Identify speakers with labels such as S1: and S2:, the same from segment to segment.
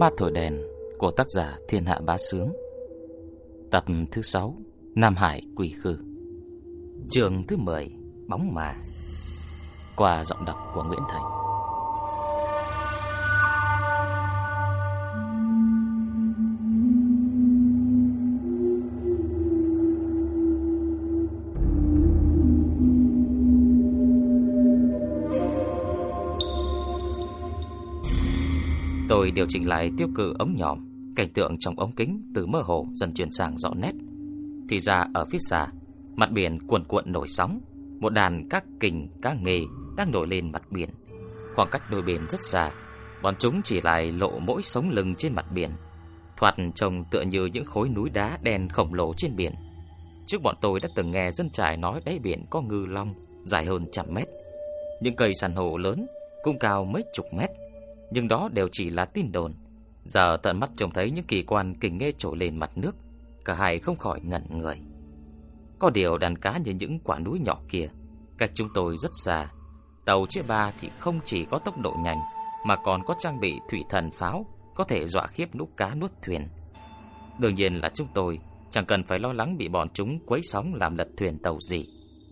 S1: Ma Thổi Đèn của tác giả Thiên Hạ Bá Sướng. Tập thứ 6 Nam Hải Quỷ Khư. Trường thứ 10 Bóng Mà. Qua giọng đọc của Nguyễn Thành. Tôi điều chỉnh lại tiêu cự ống nhòm Cảnh tượng trong ống kính từ mơ hồ dần chuyển sang rõ nét. Thì ra ở phía xa Mặt biển cuồn cuộn nổi sóng Một đàn các kình, các nghề Đang nổi lên mặt biển. Khoảng cách đôi bên rất xa Bọn chúng chỉ lại lộ mỗi sống lưng trên mặt biển Thoạt trông tựa như những khối núi đá đen khổng lồ trên biển. Trước bọn tôi đã từng nghe dân trải nói đáy biển có ngư long Dài hơn trăm mét Những cây sàn hồ lớn Cũng cao mấy chục mét nhưng đó đều chỉ là tin đồn. Giờ tận mắt trông thấy những kỳ quan kinh nghe trồi lên mặt nước, cả hai không khỏi ngẩn người. Có điều đàn cá như những quả núi nhỏ kia, cách chúng tôi rất xa. Tàu chiếc ba thì không chỉ có tốc độ nhanh, mà còn có trang bị thủy thần pháo, có thể dọa khiếp lũ cá nuốt thuyền. Đương nhiên là chúng tôi chẳng cần phải lo lắng bị bọn chúng quấy sóng làm lật thuyền tàu gì.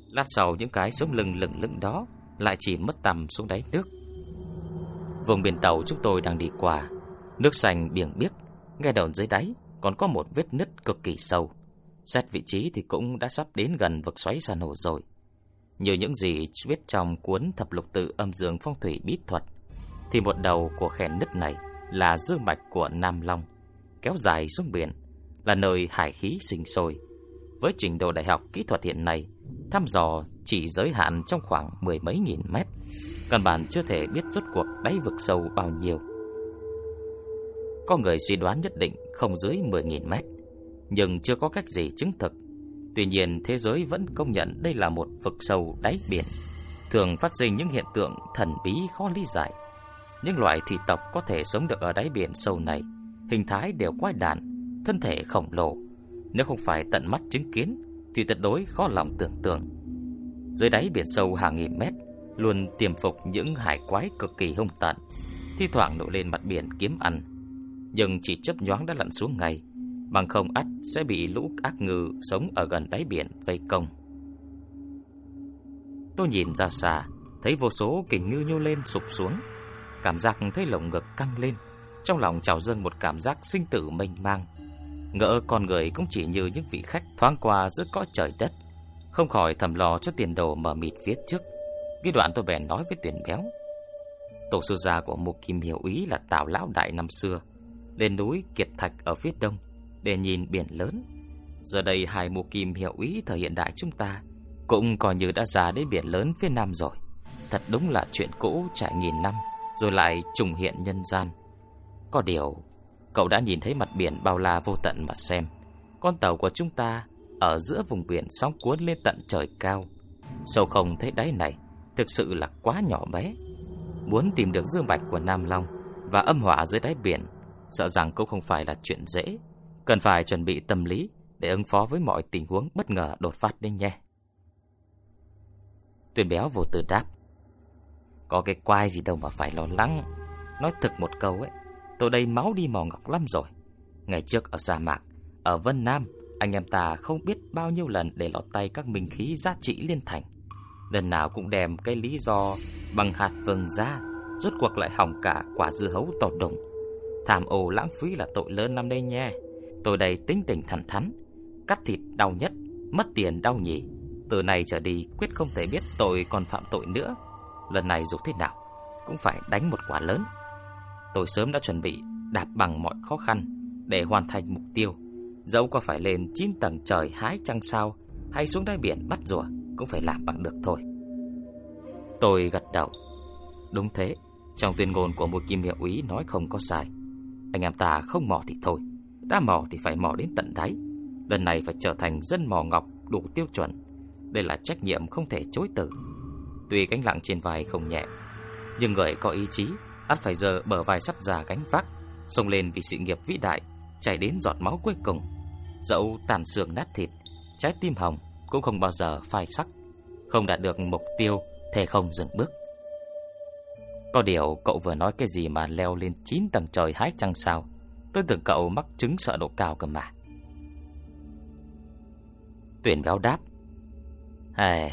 S1: Lát sau những cái sống lưng lửng lửng đó lại chỉ mất tầm xuống đáy nước. Vùng biển tàu chúng tôi đang đi qua. Nước xanh biển biếc ngay đầu dưới đáy còn có một vết nứt cực kỳ sâu. Xét vị trí thì cũng đã sắp đến gần vực xoáy san hô rồi. Như những gì viết trong cuốn thập lục tự âm dương phong thủy bí thuật, Thì một đầu của khe nứt này là dương mạch của Nam Long, Kéo dài xuống biển, Là nơi hải khí sinh sôi. Với trình độ đại học kỹ thuật hiện nay, Thăm dò chỉ giới hạn trong khoảng mười mấy nghìn mét. Căn bản chưa thể biết rốt cuộc đáy vực sâu bao nhiêu. Có người suy đoán nhất định không dưới 10.000 mét, Nhưng chưa có cách gì chứng thực. Tuy nhiên, thế giới vẫn công nhận đây là một vực sâu đáy biển, Thường phát sinh những hiện tượng thần bí khó lý giải. Những loại thủy tộc có thể sống được ở đáy biển sâu này, Hình thái đều quái đản, Thân thể khổng lồ. Nếu không phải tận mắt chứng kiến, Thì tuyệt đối khó lòng tưởng tượng. Dưới đáy biển sâu hàng nghìn mét luôn tiềm phục những hải quái cực kỳ hung tận, thi thoảng nổi lên mặt biển kiếm ăn, nhưng chỉ chấp nhoáng đã lặn xuống ngay, bằng không ắt sẽ bị lũ ác ngư sống ở gần đáy biển vây công. Tôi nhìn ra xa, thấy vô số kình ngư nhô lên sụp xuống, cảm giác thấy lồng ngực căng lên, trong lòng trào dâng một cảm giác sinh tử mênh mang. Ngỡ con người cũng chỉ như những vị khách thoáng qua giữa cõi trời đất, không khỏi thầm lo cho tiền đồ mở mịt viết trước. Cái đoạn tôi bèn nói với tuyển béo. Tổ sư gia của một kim hiểu ý là Tào Lão Đại năm xưa Lên núi Kiệt Thạch ở phía đông, Để nhìn biển lớn. Giờ đây hai mù kim hiểu ý thời hiện đại chúng ta Cũng coi như đã già đến biển lớn phía nam rồi. Thật đúng là chuyện cũ trải nghìn năm, Rồi lại trùng hiện nhân gian. Có điều, Cậu đã nhìn thấy mặt biển bao la vô tận mà xem. Con tàu của chúng ta Ở giữa vùng biển sóng cuốn lên tận trời cao. Sâu không thấy đáy này thực sự là quá nhỏ bé. Muốn tìm được dương bạch của Nam Long và âm hỏa dưới đáy biển, sợ rằng cũng không phải là chuyện dễ. Cần phải chuẩn bị tâm lý để ứng phó với mọi tình huống bất ngờ đột phát đi nhé. Tuyên béo vô tư đáp. Có cái quai gì đâu mà phải lo lắng. Nói thực một câu ấy, tôi đây máu đi mò ngọc lắm rồi. Ngày trước ở sa mạc, ở Vân Nam, anh em ta không biết bao nhiêu lần để lọt tay các minh khí giá trị liên thành. Lần nào cũng đem cái lý do bằng hạt vừng ra Rốt cuộc lại hỏng cả quả dưa hấu tột đồng. Tham ô lãng phí là tội lớn năm đây nha. Tôi đây tính tình thẳng thắn, Cắt thịt đau nhất, Mất tiền đau nhỉ. Từ này trở đi quyết không thể biết tôi còn phạm tội nữa. Lần này dù thế nào, Cũng phải đánh một quả lớn. Tôi sớm đã chuẩn bị đạp bằng mọi khó khăn Để hoàn thành mục tiêu. Dẫu có phải lên 9 tầng trời hái trăng sao, Hay xuống đáy biển bắt rùa cũng phải làm bằng được thôi. Tôi gật đầu. Đúng thế, trong tuyên ngôn của một kim hiệu úy nói không có sai. Anh em ta không mò thì thôi, đã mò thì phải mò đến tận đáy. Lần này phải trở thành dân mò ngọc đủ tiêu chuẩn. Đây là trách nhiệm không thể chối từ. Tuy gánh nặng trên vai không nhẹ, nhưng người có ý chí, ắt phải giờ bờ vai sắp già gánh vác, xông lên vì sự nghiệp vĩ đại, chảy đến giọt máu cuối cùng. Dẫu tàn xương nát thịt, trái tim hồng cũng không bao giờ phai sắc, không đạt được mục tiêu thì không dừng bước. Có điều cậu vừa nói cái gì mà leo lên 9 tầng trời hái trăng sao? Tôi tưởng cậu mắc chứng sợ độ cao cơ mà. Tuyển béo đáp Hề,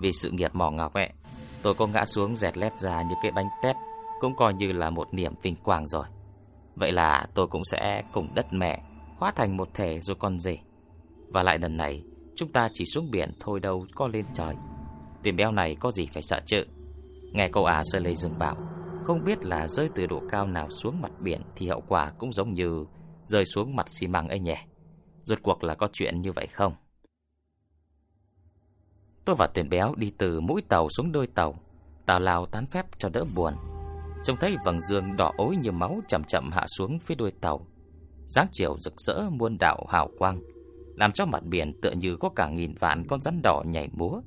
S1: vì sự nghiệp mỏ ngọc ấy Tôi có ngã xuống dẹt lép ra như cái bánh tét Cũng coi như là một niềm vinh quang rồi. Vậy là tôi cũng sẽ cùng đất mẹ Hóa thành một thể rồi con gì Và lại lần này Chúng ta chỉ xuống biển thôi đâu có lên trời. Tuyển béo này có gì phải sợ chứ? Nghe câu à Sơ Lê dừng bảo, Không biết là rơi từ độ cao nào xuống mặt biển Thì hậu quả cũng giống như Rơi xuống mặt xi măng ấy nhỉ? Rốt cuộc là có chuyện như vậy không? Tôi và tuyển béo đi từ mũi tàu xuống đôi tàu. Tào lao tán phép cho đỡ buồn. Trông thấy vầng dương đỏ ối như máu chậm chậm hạ xuống phía đuôi tàu. Dáng chiều rực rỡ muôn đạo hào quang. Làm cho mặt biển tựa như có cả nghìn vạn con rắn đỏ nhảy múa.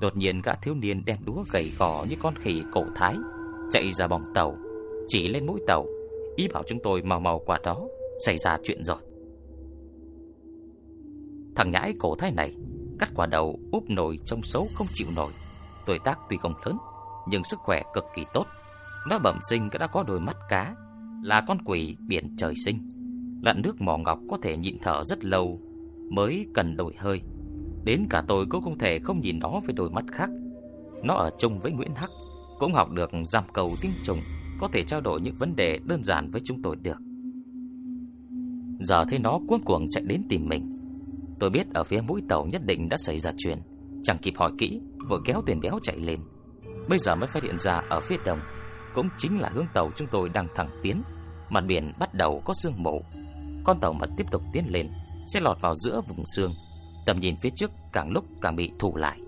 S1: Đột nhiên gã thiếu niên đem đúa gầy gò như con khỉ cổ thái, Chạy ra bòng tàu, Chỉ lên mũi tàu, Ý bảo chúng tôi mau mau qua đó, Xảy ra chuyện rồi. Thằng nhãi cổ thái này Cắt quả đầu úp nổi trông xấu không chịu nổi. Tuổi tác tuy không lớn, Nhưng sức khỏe cực kỳ tốt. Nó bẩm sinh đã có đôi mắt cá, Là con quỷ biển trời sinh. Lặn nước mỏ ngọc có thể nhịn thở rất lâu Mới cần đổi hơi. Đến cả tôi cũng không thể không nhìn nó với đôi mắt khác. Nó ở chung với Nguyễn Hắc, Cũng học được giam cầu tiếng trùng, Có thể trao đổi những vấn đề đơn giản với chúng tôi được. Giờ thấy nó cuống cuồng chạy đến tìm mình. Tôi biết ở phía mũi tàu nhất định đã xảy ra chuyện. Chẳng kịp hỏi kỹ, Vội kéo tiền béo chạy lên. Bây giờ mới phát hiện ra ở phía đông, Cũng chính là hướng tàu chúng tôi đang thẳng tiến. Mặt biển bắt đầu có sương mù. Con tàu mà tiếp tục tiến lên sẽ lọt vào giữa vùng xương, Tầm nhìn phía trước càng lúc càng bị thủ lại.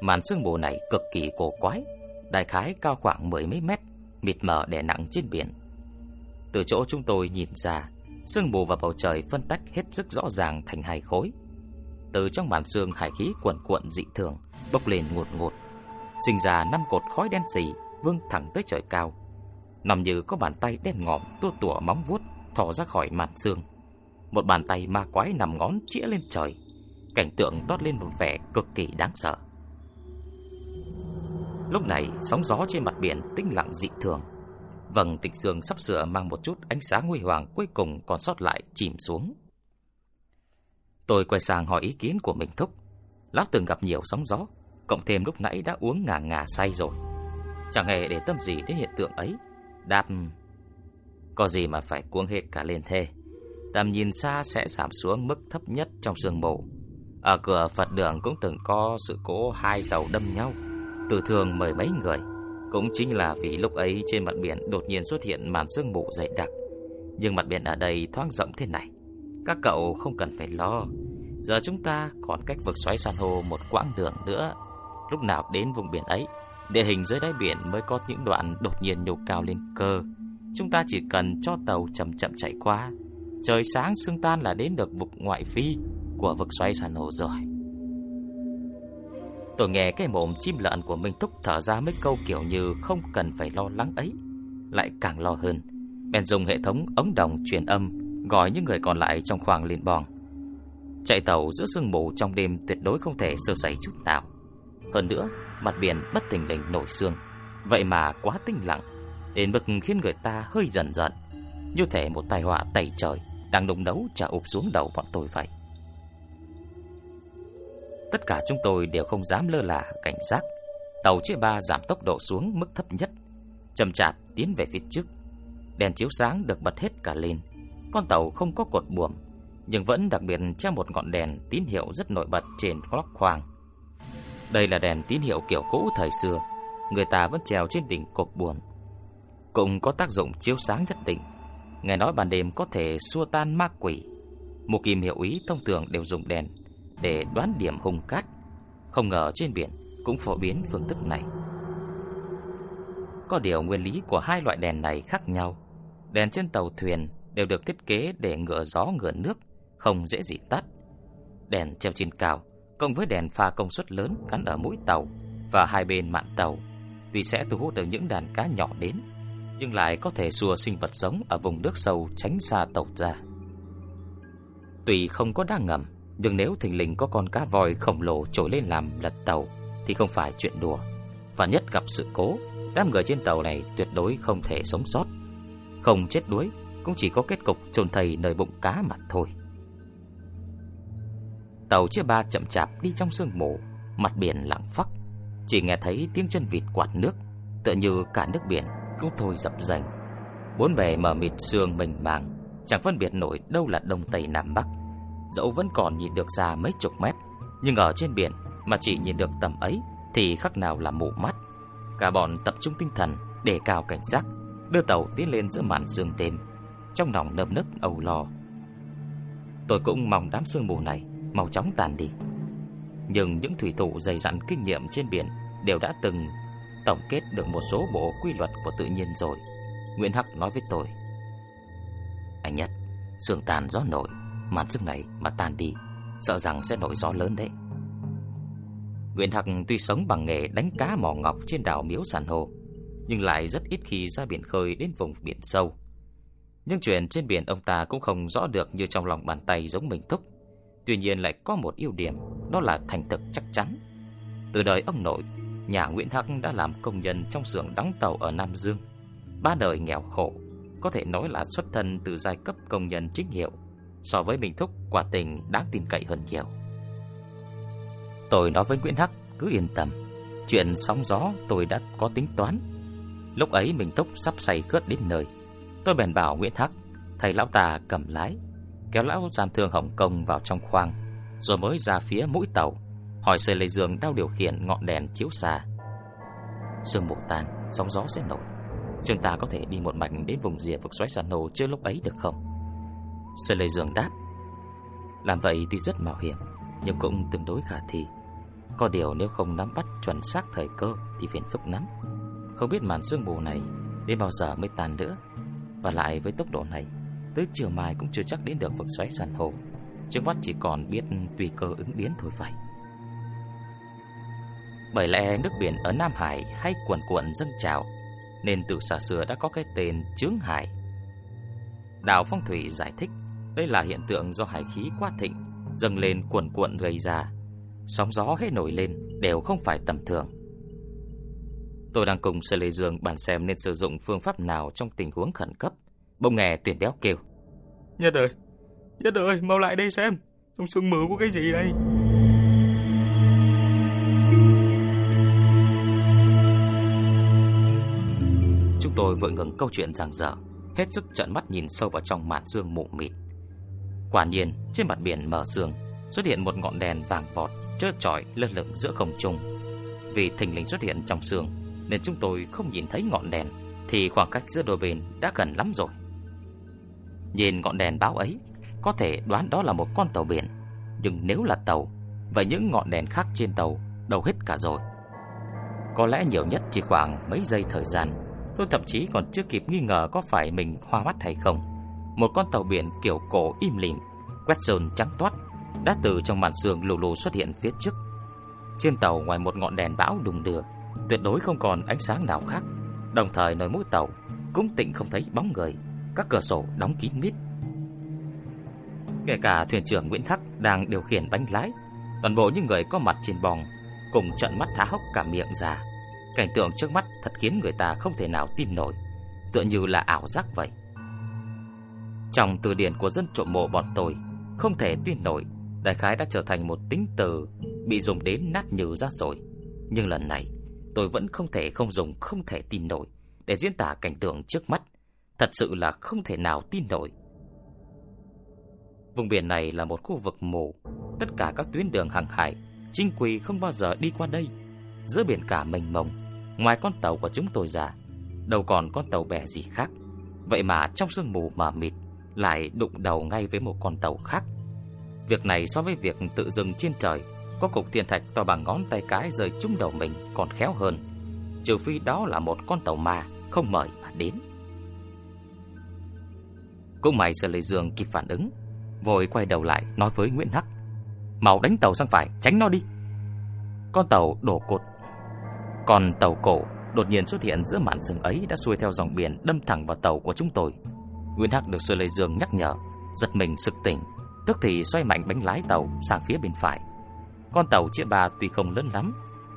S1: Màn sương mù này cực kỳ cổ quái Đại khái cao khoảng mười mấy mét Mịt mờ đè nặng trên biển. Từ chỗ chúng tôi nhìn ra Sương mù và bầu trời phân tách hết sức rõ ràng thành hai khối. Từ trong màn sương hải khí cuộn cuộn dị thường Bốc lên ngột ngột Sinh ra năm cột khói đen xì vươn thẳng tới trời cao. Nằm như có bàn tay đen ngòm tua tủa móng vuốt thò ra khỏi màn sương một bàn tay ma quái nằm ngón chĩa lên trời. Cảnh tượng toát lên một vẻ cực kỳ đáng sợ. Lúc này, sóng gió trên mặt biển tĩnh lặng dị thường. Vầng tịch dương sắp sửa mang một chút ánh sáng huy hoàng cuối cùng còn sót lại chìm xuống. Tôi quay sang hỏi ý kiến của mình thúc. Lão từng gặp nhiều sóng gió, Cộng thêm lúc nãy đã uống ngà ngà say rồi. Chẳng hề để tâm gì đến hiện tượng ấy. Đạp Có gì mà phải cuống hết cả lên thê tầm nhìn xa sẽ giảm xuống mức thấp nhất trong sương mù. Ở cửa Phật đường cũng từng có sự cố hai tàu đâm nhau, tử thương mười mấy người. Cũng chính là vì lúc ấy trên mặt biển đột nhiên xuất hiện màn sương mù dày đặc. Nhưng mặt biển ở đây thoáng rộng thế này. Các cậu không cần phải lo. Giờ chúng ta còn cách vực xoáy san hô một quãng đường nữa. Lúc nào đến vùng biển ấy, địa hình dưới đáy biển mới có những đoạn đột nhiên nhô cao lên cơ. Chúng ta chỉ cần cho tàu chậm chậm chạy qua Trời sáng sương tan là đến được vực ngoại phi Của vực xoay san hô rồi. Tôi nghe cái mồm chim lợn của Minh Túc thở ra mấy câu kiểu như không cần phải lo lắng ấy. Lại càng lo hơn, Bèn dùng hệ thống ống đồng truyền âm Gọi những người còn lại trong khoang lên bong. Chạy tàu giữa sương mù trong đêm tuyệt đối không thể sơ sẩy chút nào. Hơn nữa, mặt biển bất tình lình nổi sương. Vậy mà quá tinh lặng, Đến mức khiến người ta hơi dần dần Như thể một tai họa tẩy trời đang nung nấu trả ụp xuống đầu bọn tôi vậy. Tất cả chúng tôi đều không dám lơ là cảnh giác. Tàu chia ba giảm tốc độ xuống mức thấp nhất, chậm chạp tiến về phía trước. Đèn chiếu sáng được bật hết cả lên. Con tàu không có cột buồm, nhưng vẫn đặc biệt treo một ngọn đèn tín hiệu rất nổi bật trên góc khoang. Đây là đèn tín hiệu kiểu cũ thời xưa, người ta vẫn treo trên đỉnh cột buồm. Cũng có tác dụng chiếu sáng nhất định Nghe nói ban đêm có thể xua tan ma quỷ. Một kim hiệu ý thông thường đều dùng đèn Để đoán điểm hung cát. Không ngờ trên biển cũng phổ biến phương thức này. Có điều nguyên lý của hai loại đèn này khác nhau. Đèn trên tàu thuyền đều được thiết kế để ngựa gió ngựa nước, Không dễ gì tắt. Đèn treo trên cao Cộng với đèn pha công suất lớn gắn ở mũi tàu Và hai bên mạn tàu Tuy sẽ thu hút được những đàn cá nhỏ đến nhưng lại có thể xua sinh vật sống ở vùng nước sâu tránh xa tàu ra. Tuy không có đá ngầm, nhưng nếu thình lình có con cá voi khổng lồ trồi lên làm lật tàu thì không phải chuyện đùa. Và nhất gặp sự cố Đám người trên tàu này tuyệt đối không thể sống sót Không chết đuối Cũng chỉ có kết cục chôn thầy nơi bụng cá mà thôi Tàu chia ba chậm chạp đi trong sương mù Mặt biển lặng phắc Chỉ nghe thấy tiếng chân vịt quạt nước Tựa như cả nước biển cũng thôi dập dành. Bốn bề mở mịt sương mình màng, Chẳng phân biệt nổi đâu là đông tây nam bắc. Dẫu vẫn còn nhìn được xa mấy chục mét, Nhưng ở trên biển Mà chỉ nhìn được tầm ấy Thì khắc nào là mù mắt. Cả bọn tập trung tinh thần để cao cảnh giác, Đưa tàu tiến lên giữa màn sương đêm, Trong lòng nơm nấp âu lo. Tôi cũng mong đám sương mù này Mau chóng tàn đi. Nhưng những thủy thủ dày dặn kinh nghiệm trên biển Đều đã từng tổng kết được một số bộ quy luật của tự nhiên rồi Nguyễn Hắc nói với tôi Anh Nhất Sương tàn gió nổi Màn sương này mà tan đi Sợ rằng sẽ nổi gió lớn đấy Nguyễn Hắc tuy sống bằng nghề đánh cá mỏ ngọc trên đảo Miếu Sàn Hồ, nhưng lại rất ít khi ra biển khơi đến vùng biển sâu. Nhưng chuyện trên biển ông ta cũng không rõ được như trong lòng bàn tay giống mình thúc. Tuy nhiên lại có một ưu điểm, đó là thành thực chắc chắn. Từ đời ông nội, nhà Nguyễn Hắc đã làm công nhân trong xưởng đóng tàu ở Nam Dương. Ba đời nghèo khổ, có thể nói là xuất thân từ giai cấp công nhân chính hiệu. So với Bình Thúc, quả tình đáng tin cậy hơn nhiều. Tôi nói với Nguyễn Hắc cứ yên tâm Chuyện sóng gió tôi đã có tính toán Lúc ấy Bình Thúc sắp say cướp đến nơi Tôi bèn bảo Nguyễn Hắc Thầy lão ta cầm lái Kéo lão gian thương Hồng Kông vào trong khoang Rồi mới ra phía mũi tàu Hỏi sợi lấy giường đau điều khiển ngọn đèn chiếu xa. Sương mù tan, Sóng gió sẽ nổi. Chúng ta có thể đi một mạch đến vùng rìa vực xoáy sàn nổ trước lúc ấy được không? Sợi Lê giường đáp. Làm vậy thì rất mạo hiểm, Nhưng cũng tương đối khả thi. Có điều nếu không nắm bắt chuẩn xác thời cơ Thì phiền phức lắm. Không biết màn sương mù này Đến bao giờ mới tan nữa? Và lại với tốc độ này, Tới chiều mai cũng chưa chắc đến được vực xoáy sàn hồ. Trước mắt chỉ còn biết tùy cơ ứng biến thôi vậy. Bởi lẽ nước biển ở Nam Hải hay cuồn cuộn dâng trào Nên từ xa xưa đã có cái tên Chướng Hải Đào Phong Thủy giải thích Đây là hiện tượng do hải khí quá thịnh Dâng lên cuồn cuộn gây ra sóng gió hết nổi lên đều không phải tầm thường. Tôi đang cùng Sơ Lê Dương bàn xem nên sử dụng phương pháp nào trong tình huống khẩn cấp. Bông nghe tuyển béo kêu.
S2: Nhất ơi, Nhất ơi, mau lại đây xem. Trong sương mù có cái gì đây?
S1: Chúng tôi vội ngừng câu chuyện giảng dở, hết sức trợn mắt nhìn sâu vào trong màn sương mù mịt. Quả nhiên, trên mặt biển mở sương xuất hiện một ngọn đèn vàng vọt chớp chói lơ lửng giữa không trung. Vì thình lình xuất hiện trong sương nên chúng tôi không nhìn thấy ngọn đèn thì khoảng cách giữa đôi bên đã gần lắm rồi. Nhìn ngọn đèn báo ấy, có thể đoán đó là một con tàu biển, nhưng nếu là tàu, vậy những ngọn đèn khác trên tàu đâu hết cả rồi. Có lẽ nhiều nhất chỉ khoảng mấy giây thời gian, tôi thậm chí còn chưa kịp nghi ngờ có phải mình hoa mắt hay không. Một con tàu biển kiểu cổ im lìm, quét sơn trắng toát đã từ trong màn sương lù lù xuất hiện phía trước. Trên tàu ngoài một ngọn đèn bão đùng đưa, tuyệt đối không còn ánh sáng nào khác. Đồng thời nơi mũi tàu cũng tịnh không thấy bóng người, các cửa sổ đóng kín mít. Kể cả thuyền trưởng Nguyễn Thắc đang điều khiển bánh lái, toàn bộ những người có mặt trên bòng cùng trợn mắt há hốc cả miệng ra. Cảnh tượng trước mắt thật khiến người ta không thể nào tin nổi, tựa như là ảo giác vậy. Trong từ điển của dân trộm mộ bọn tôi, không thể tin nổi đại khái đã trở thành một tính từ bị dùng đến nát nhừ ra rồi. Nhưng lần này, tôi vẫn không thể không dùng không thể tin nổi để diễn tả cảnh tượng trước mắt. Thật sự là không thể nào tin nổi. Vùng biển này là một khu vực mù, tất cả các tuyến đường hàng hải, trinh quỳ không bao giờ đi qua đây. Giữa biển cả mênh mông, ngoài con tàu của chúng tôi ra, đâu còn con tàu bè gì khác. Vậy mà trong sương mù mờ mịt lại đụng đầu ngay với một con tàu khác. Việc này so với việc tự dừng trên trời Có cục thiên thạch to bằng ngón tay cái rơi trúng đầu mình còn khéo hơn. Trừ phi đó là một con tàu ma Không mời mà đến. Cũng may Sở Lê Dương kịp phản ứng Vội quay đầu lại nói với Nguyễn Hắc. Màu đánh tàu sang phải tránh nó đi. Con tàu đổ cột còn tàu cổ đột nhiên xuất hiện giữa màn sương ấy Đã xuôi theo dòng biển đâm thẳng vào tàu của chúng tôi Nguyễn Hắc được Sơ Lê Dương nhắc nhở Giật mình sực tỉnh Tức thì xoay mạnh bánh lái tàu sang phía bên phải Con tàu chia ba tuy không lớn lắm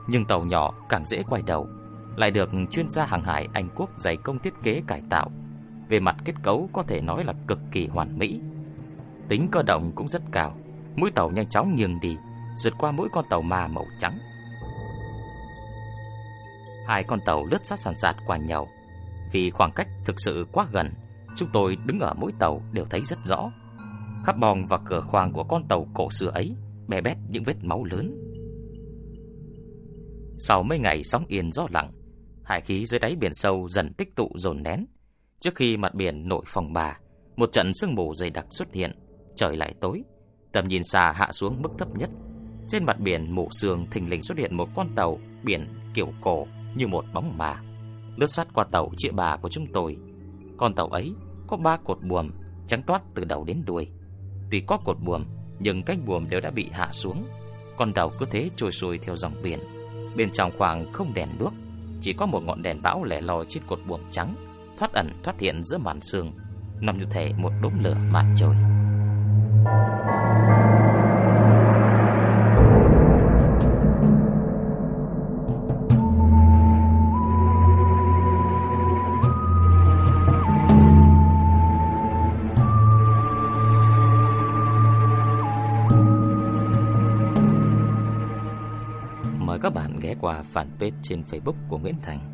S1: Nhưng tàu nhỏ càng dễ quay đầu, lại được chuyên gia hàng hải Anh Quốc dày công thiết kế cải tạo. Về mặt kết cấu có thể nói là cực kỳ hoàn mỹ. Tính cơ động cũng rất cao, mũi tàu nhanh chóng nghiêng đi, rượt qua mỗi con tàu ma màu trắng. Hai con tàu lướt sát sàn sạt qua nhau. Vì khoảng cách thực sự quá gần, chúng tôi đứng ở mỗi tàu đều thấy rất rõ. Khắp bong và cửa khoang của con tàu cổ xưa ấy bè bét những vết máu lớn. Sau mấy ngày sóng yên gió lặng, hải khí dưới đáy biển sâu dần tích tụ dồn nén. Trước khi mặt biển nổi phòng bà, một trận sương mù dày đặc xuất hiện, trời lại tối, tầm nhìn xa hạ xuống mức thấp nhất. Trên mặt biển mù sương thình lình xuất hiện một con tàu biển kiểu cổ như một bóng mà, lướt sát qua tàu chĩa bà của chúng tôi. Con tàu ấy có ba cột buồm trắng toát từ đầu đến đuôi. Tuy có cột buồm, nhưng cánh buồm đều đã bị hạ xuống. Con tàu cứ thế trôi xuôi theo dòng biển. Bên trong khoảng không đèn đuốc, chỉ có một ngọn đèn bão lẻ loi trên cột buồm trắng, thoát ẩn thoát hiện giữa màn sương, nằm như thể một đốm lửa mặt trời. các fanpage trên Facebook của Nguyễn Thành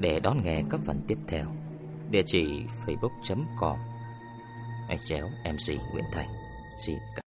S1: để đón nghe các phần tiếp theo. Địa chỉ facebook.com chéo MC Nguyễn Thành. Xin cảm